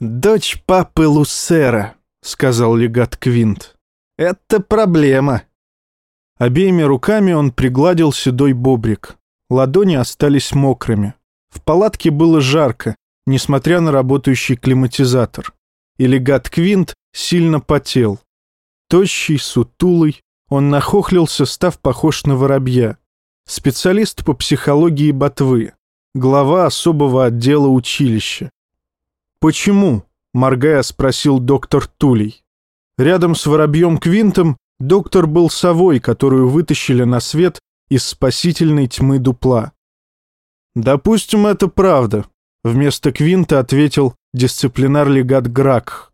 «Дочь папы Лусера», — сказал легат Квинт. «Это проблема». Обеими руками он пригладил седой бобрик. Ладони остались мокрыми. В палатке было жарко, несмотря на работающий климатизатор. И легат Квинт сильно потел. Тощий, сутулый, он нахохлился, став похож на воробья. Специалист по психологии ботвы. Глава особого отдела училища. «Почему?» — моргая спросил доктор Тулей. Рядом с воробьем Квинтом доктор был совой, которую вытащили на свет из спасительной тьмы дупла. «Допустим, это правда», — вместо Квинта ответил дисциплинар-легат Гракх.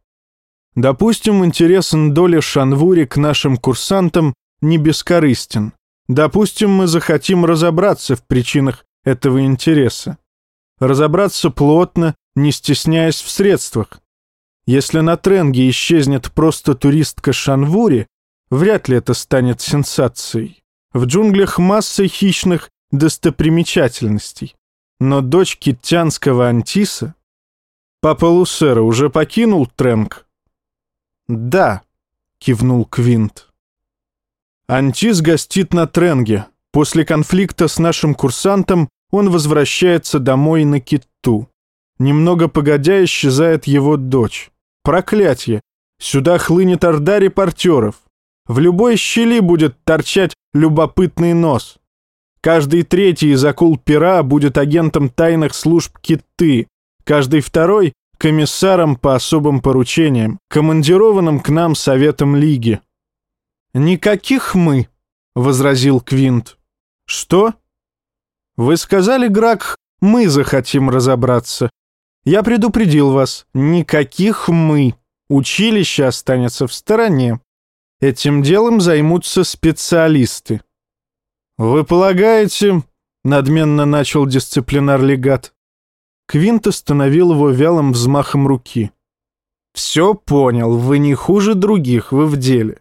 «Допустим, интерес Ндоли Шанвури к нашим курсантам не бескорыстен. Допустим, мы захотим разобраться в причинах этого интереса. Разобраться плотно, не стесняясь в средствах. Если на Тренге исчезнет просто туристка Шанвури, вряд ли это станет сенсацией. В джунглях масса хищных достопримечательностей. Но дочь китянского Антиса... Папа Лусера уже покинул Тренг? Да, кивнул Квинт. Антис гостит на Тренге. После конфликта с нашим курсантом он возвращается домой на Киту. Немного погодя исчезает его дочь. Проклятье! Сюда хлынет орда репортеров. В любой щели будет торчать любопытный нос. Каждый третий из акул пера будет агентом тайных служб Киты. Каждый второй — комиссаром по особым поручениям, командированным к нам Советом Лиги. «Никаких мы», — возразил Квинт. «Что?» «Вы сказали, Грак, мы захотим разобраться. Я предупредил вас, никаких мы. Училище останется в стороне. Этим делом займутся специалисты». «Вы полагаете...» — надменно начал дисциплинар-легат. Квинт остановил его вялым взмахом руки. «Все понял, вы не хуже других, вы в деле.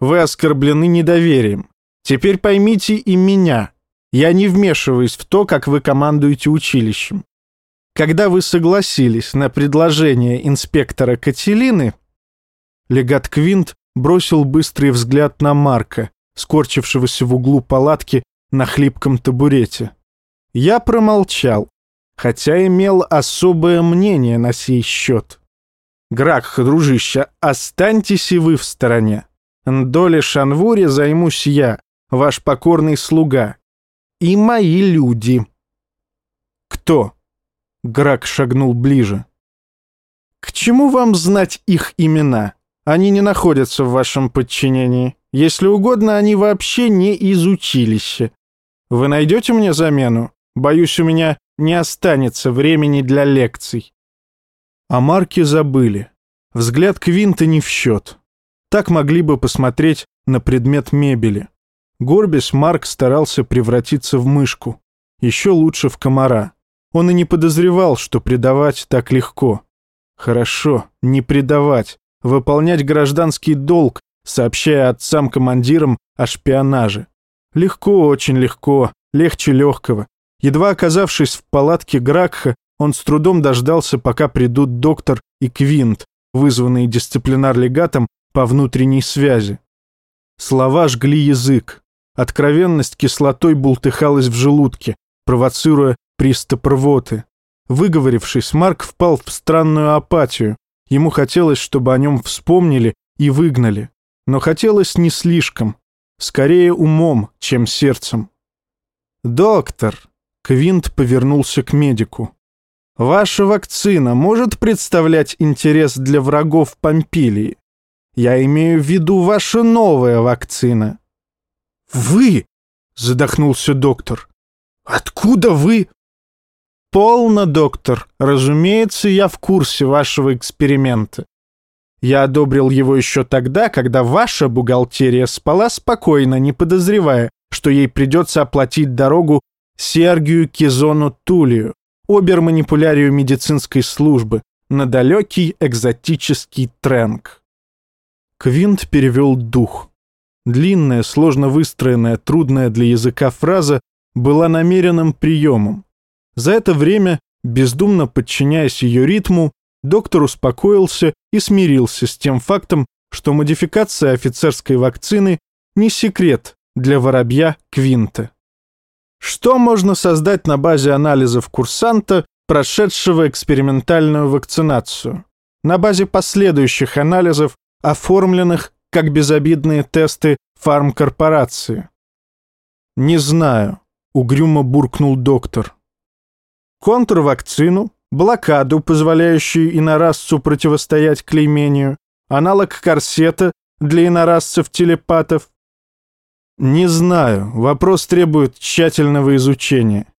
Вы оскорблены недоверием. Теперь поймите и меня. Я не вмешиваюсь в то, как вы командуете училищем. Когда вы согласились на предложение инспектора Кателины, легат Квинт бросил быстрый взгляд на Марка, скорчившегося в углу палатки на хлипком табурете. Я промолчал, хотя имел особое мнение на сей счет. Гракх, дружище, останьтесь и вы в стороне. Доле Шанвури займусь я, ваш покорный слуга. И мои люди. Кто? Грак шагнул ближе. К чему вам знать их имена? Они не находятся в вашем подчинении. Если угодно, они вообще не из училища. Вы найдете мне замену? Боюсь, у меня не останется времени для лекций. О Марке забыли. Взгляд Квинта не в счет. Так могли бы посмотреть на предмет мебели. Горбис Марк старался превратиться в мышку. Еще лучше в комара. Он и не подозревал, что предавать так легко. Хорошо, не предавать. Выполнять гражданский долг, сообщая отцам-командирам о шпионаже. Легко, очень легко, легче легкого. Едва оказавшись в палатке Гракха, он с трудом дождался, пока придут доктор и Квинт, вызванные дисциплинар-легатом по внутренней связи. Слова жгли язык. Откровенность кислотой бултыхалась в желудке, провоцируя приступ рвоты. Выговорившись, Марк впал в странную апатию. Ему хотелось, чтобы о нем вспомнили и выгнали. Но хотелось не слишком. Скорее умом, чем сердцем. «Доктор!» — Квинт повернулся к медику. «Ваша вакцина может представлять интерес для врагов Помпилии? Я имею в виду ваша новая вакцина». «Вы?» — задохнулся доктор. «Откуда вы?» «Полно, доктор. Разумеется, я в курсе вашего эксперимента. Я одобрил его еще тогда, когда ваша бухгалтерия спала спокойно, не подозревая, что ей придется оплатить дорогу Сергию Кизону Тулию, обер-манипулярию медицинской службы, на далекий экзотический тренг. Квинт перевел дух. Длинная, сложно выстроенная, трудная для языка фраза была намеренным приемом. За это время, бездумно подчиняясь ее ритму, доктор успокоился и смирился с тем фактом, что модификация офицерской вакцины не секрет для воробья Квинта. Что можно создать на базе анализов курсанта, прошедшего экспериментальную вакцинацию? На базе последующих анализов, оформленных как безобидные тесты фармкорпорации? Не знаю, угрюмо буркнул доктор. Контрвакцину, блокаду, позволяющую инорасцу противостоять клеймению, аналог корсета для инорасцев-телепатов, «Не знаю. Вопрос требует тщательного изучения».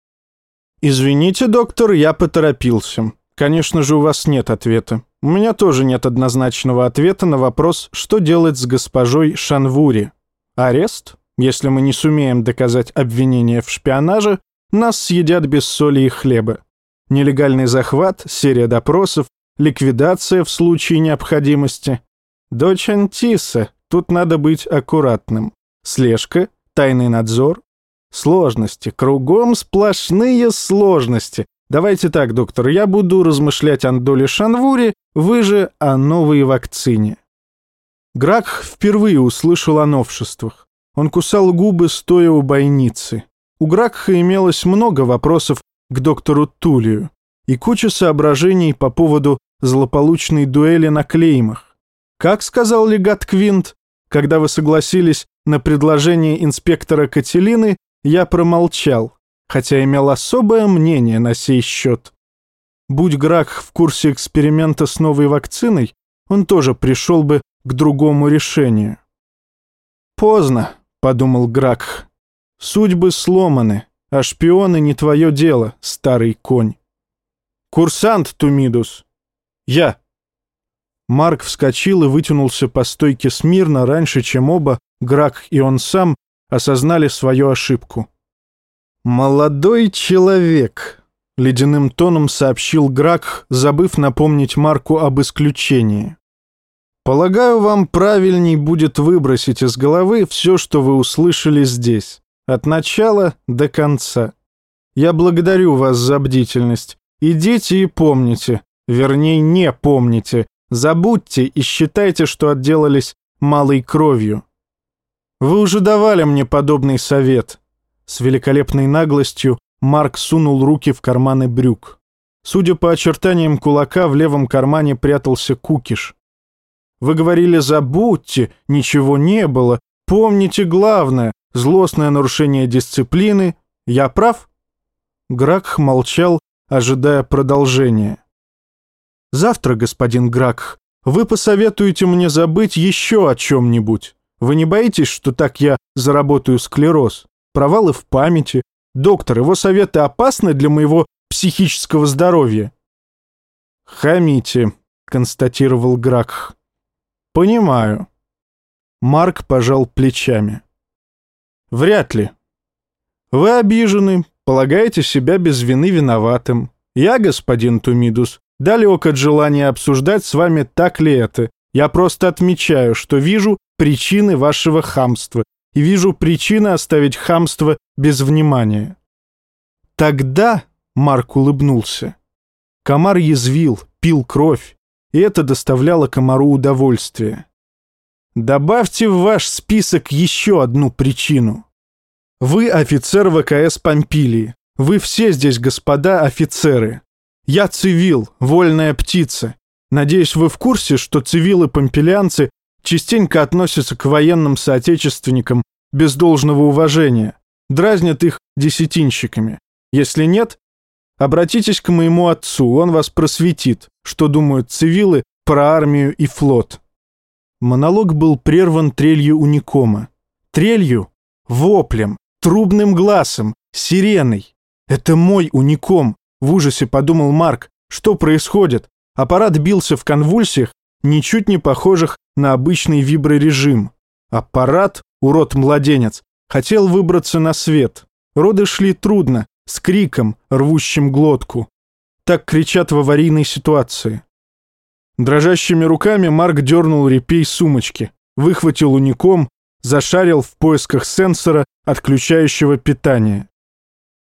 «Извините, доктор, я поторопился. Конечно же, у вас нет ответа. У меня тоже нет однозначного ответа на вопрос, что делать с госпожой Шанвури. Арест? Если мы не сумеем доказать обвинение в шпионаже, нас съедят без соли и хлеба. Нелегальный захват, серия допросов, ликвидация в случае необходимости. Дочь Антиса, тут надо быть аккуратным. Слежка, тайный надзор. Сложности, кругом сплошные сложности. Давайте так, доктор, я буду размышлять о доле Шанвури, вы же о новой вакцине. Грак впервые услышал о новшествах. Он кусал губы, стоя у бойницы. У Гракха имелось много вопросов к доктору Тулию и куча соображений по поводу злополучной дуэли на клеймах. Как сказал легат Квинт, когда вы согласились на предложение инспектора Кателины, я промолчал, хотя имел особое мнение на сей счет. Будь Грак в курсе эксперимента с новой вакциной, он тоже пришел бы к другому решению. «Поздно», — подумал Грак. «Судьбы сломаны, а шпионы не твое дело, старый конь». «Курсант, Тумидус!» «Я!» Марк вскочил и вытянулся по стойке смирно раньше, чем оба, Грак и он сам, осознали свою ошибку. «Молодой человек», — ледяным тоном сообщил Грак, забыв напомнить Марку об исключении. «Полагаю, вам правильней будет выбросить из головы все, что вы услышали здесь, от начала до конца. Я благодарю вас за бдительность. Идите и помните, вернее, не помните, Забудьте и считайте, что отделались малой кровью. Вы уже давали мне подобный совет. С великолепной наглостью Марк сунул руки в карманы брюк. Судя по очертаниям кулака, в левом кармане прятался кукиш. Вы говорили «забудьте», ничего не было, помните главное, злостное нарушение дисциплины. Я прав? Гракх молчал, ожидая продолжения. Завтра, господин Гракх, вы посоветуете мне забыть еще о чем-нибудь. Вы не боитесь, что так я заработаю склероз? Провалы в памяти? Доктор, его советы опасны для моего психического здоровья?» «Хамите», — констатировал Гракх. «Понимаю». Марк пожал плечами. «Вряд ли. Вы обижены, полагаете себя без вины виноватым. Я, господин Тумидус, Далек от желания обсуждать с вами, так ли это. Я просто отмечаю, что вижу причины вашего хамства и вижу причины оставить хамство без внимания. Тогда Марк улыбнулся. Комар язвил, пил кровь, и это доставляло комару удовольствие. Добавьте в ваш список еще одну причину. Вы офицер ВКС Помпилии. Вы все здесь, господа офицеры. Я цивил, вольная птица. Надеюсь, вы в курсе, что цивилы-помпелянцы частенько относятся к военным соотечественникам без должного уважения, дразнят их десятинщиками. Если нет, обратитесь к моему отцу, он вас просветит, что думают цивилы про армию и флот. Монолог был прерван трелью уникома. Трелью, воплем, трубным глазом, сиреной. Это мой уником, в ужасе подумал Марк, что происходит. Аппарат бился в конвульсиях, ничуть не похожих на обычный виброрежим. Аппарат, урод-младенец, хотел выбраться на свет. Роды шли трудно, с криком, рвущим глотку. Так кричат в аварийной ситуации. Дрожащими руками Марк дернул репей сумочки, выхватил уником, зашарил в поисках сенсора, отключающего питание.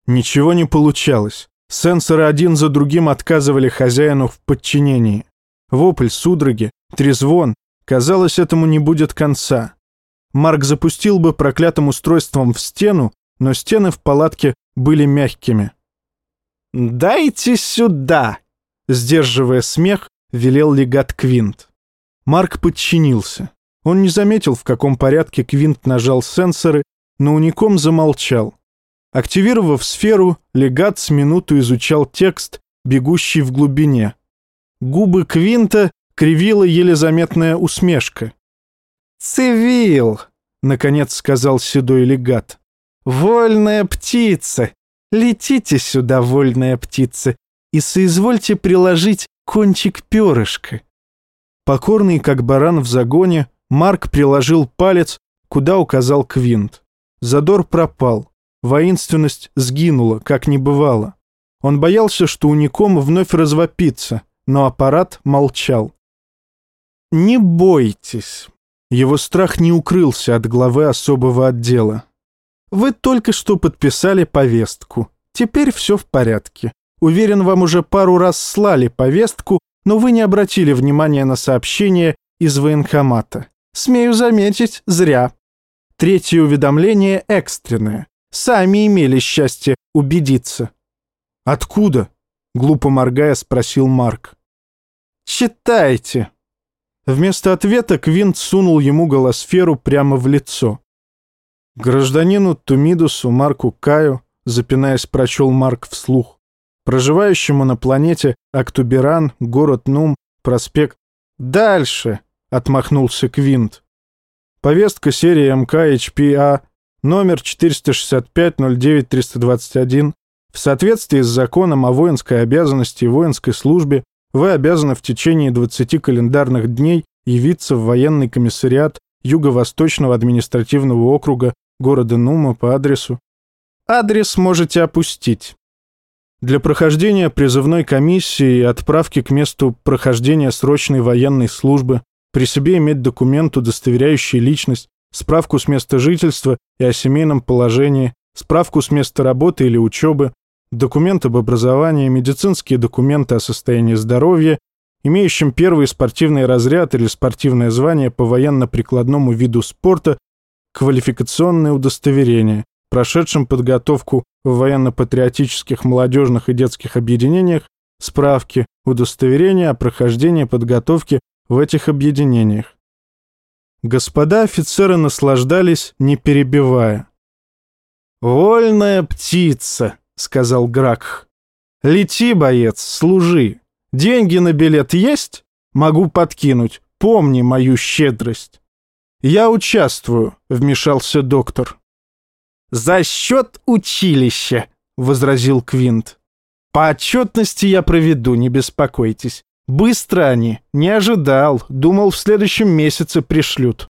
Ничего не получалось. Сенсоры один за другим отказывали хозяину в подчинении. Вопль, судороги, трезвон. Казалось, этому не будет конца. Марк запустил бы проклятым устройством в стену, но стены в палатке были мягкими. «Дайте сюда!» Сдерживая смех, велел легат Квинт. Марк подчинился. Он не заметил, в каком порядке Квинт нажал сенсоры, но уником замолчал. Активировав сферу, легат с минуту изучал текст, бегущий в глубине. Губы Квинта кривила еле заметная усмешка. «Цивил!» — наконец сказал седой легат. «Вольная птица! Летите сюда, вольная птица, и соизвольте приложить кончик перышка». Покорный, как баран в загоне, Марк приложил палец, куда указал Квинт. Задор пропал. Воинственность сгинула, как не бывало. Он боялся, что уником вновь развопится, но аппарат молчал. «Не бойтесь». Его страх не укрылся от главы особого отдела. «Вы только что подписали повестку. Теперь все в порядке. Уверен, вам уже пару раз слали повестку, но вы не обратили внимания на сообщение из военкомата. Смею заметить, зря. Третье уведомление экстренное. Сами имели счастье убедиться. «Откуда?» — глупо моргая спросил Марк. «Читайте». Вместо ответа Квинт сунул ему голосферу прямо в лицо. Гражданину Тумидусу Марку Каю, запинаясь, прочел Марк вслух, проживающему на планете Актуберан, город Нум, проспект «Дальше!» — отмахнулся Квинт. Повестка серии МК HPA номер 465-09-321 в соответствии с законом о воинской обязанности и воинской службе вы обязаны в течение 20 календарных дней явиться в военный комиссариат Юго-Восточного административного округа города Нума по адресу. Адрес можете опустить. Для прохождения призывной комиссии и отправки к месту прохождения срочной военной службы при себе иметь документ, удостоверяющий личность, справку с места жительства и о семейном положении, справку с места работы или учебы, документ об образовании, медицинские документы о состоянии здоровья, имеющим первый спортивный разряд или спортивное звание по военно-прикладному виду спорта, квалификационное удостоверение, прошедшим подготовку в военно-патриотических молодежных и детских объединениях, справки, удостоверения о прохождении подготовки в этих объединениях. Господа офицеры наслаждались, не перебивая. «Вольная птица», — сказал Гракх. «Лети, боец, служи. Деньги на билет есть? Могу подкинуть. Помни мою щедрость». «Я участвую», — вмешался доктор. «За счет училища», — возразил Квинт. «По отчетности я проведу, не беспокойтесь. Быстро они. Не ожидал. Думал, в следующем месяце пришлют.